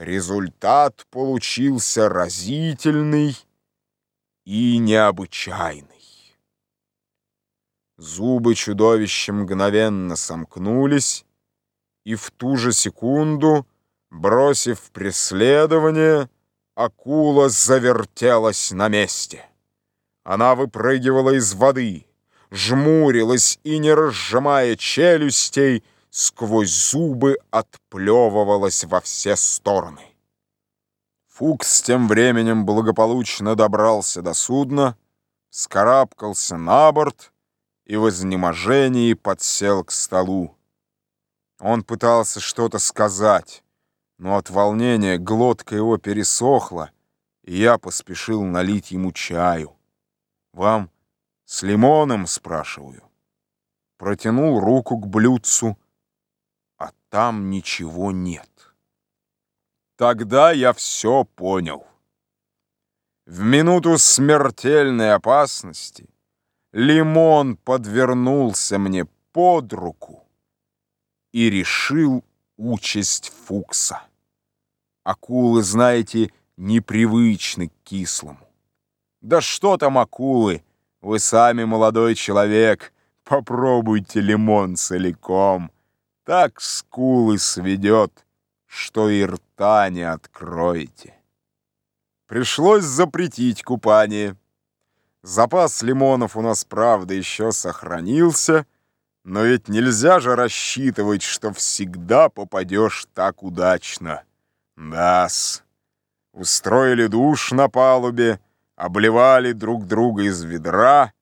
Результат получился разительный и необычайный. Зубы чудовища мгновенно сомкнулись, и в ту же секунду, бросив преследование, акула завертелась на месте. Она выпрыгивала из воды, жмурилась и, не разжимая челюстей, сквозь зубы отплевывалась во все стороны. Фукс тем временем благополучно добрался до судна, скарабкался на борт и в изнеможении подсел к столу. Он пытался что-то сказать, но от волнения глотка его пересохла, и я поспешил налить ему чаю. «Вам с лимоном?» — спрашиваю. Протянул руку к блюдцу, там ничего нет. Тогда я все понял. В минуту смертельной опасности лимон подвернулся мне под руку и решил участь Фукса. Акулы, знаете, непривычны к кислому. Да что там акулы? Вы сами молодой человек, попробуйте лимон целиком. Так скулы сведет, что и рта не откроете. Пришлось запретить купание. Запас лимонов у нас, правда, еще сохранился, но ведь нельзя же рассчитывать, что всегда попадешь так удачно. Да-с. Устроили душ на палубе, обливали друг друга из ведра,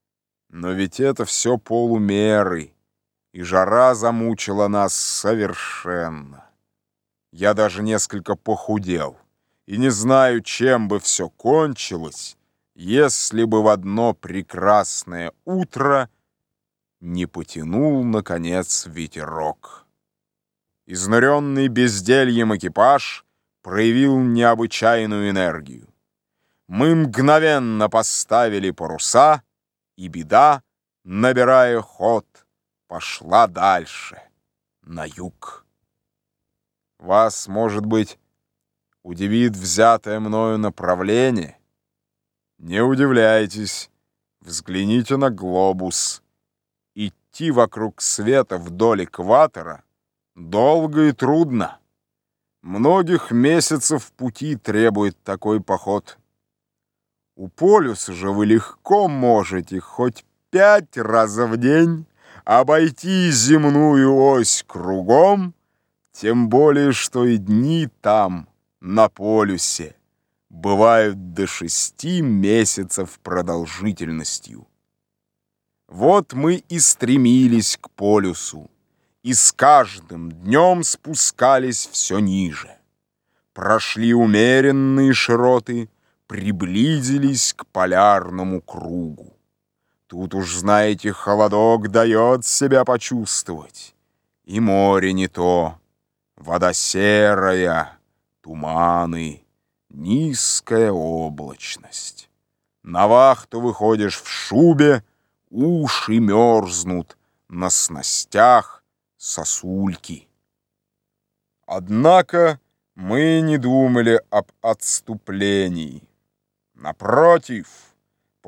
но ведь это все полумеры, и жара замучила нас совершенно. Я даже несколько похудел, и не знаю, чем бы все кончилось, если бы в одно прекрасное утро не потянул, наконец, ветерок. Изнуренный бездельем экипаж проявил необычайную энергию. Мы мгновенно поставили паруса, и беда, набирая ход, пошла дальше, на юг. Вас, может быть, удивит взятое мною направление? Не удивляйтесь, взгляните на глобус. Идти вокруг света вдоль экватора долго и трудно. Многих месяцев пути требует такой поход. У полюса же вы легко можете хоть пять раз в день обойти земную ось кругом, тем более, что и дни там, на полюсе, бывают до шести месяцев продолжительностью. Вот мы и стремились к полюсу, и с каждым днем спускались все ниже. Прошли умеренные широты, приблизились к полярному кругу. Тут уж, знаете, холодок дает себя почувствовать. И море не то, вода серая, туманы, низкая облачность. На вахту выходишь в шубе, уши мерзнут, на снастях сосульки. Однако мы не думали об отступлении. Напротив,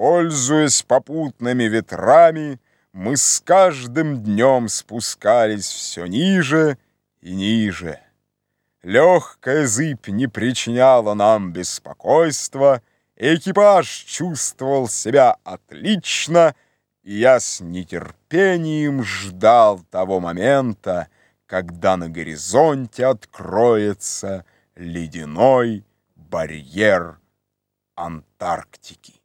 пользуясь попутными ветрами, мы с каждым днем спускались все ниже и ниже. Легкая зыбь не причиняла нам беспокойства, экипаж чувствовал себя отлично, и я с нетерпением ждал того момента, когда на горизонте откроется ледяной барьер Антарктики.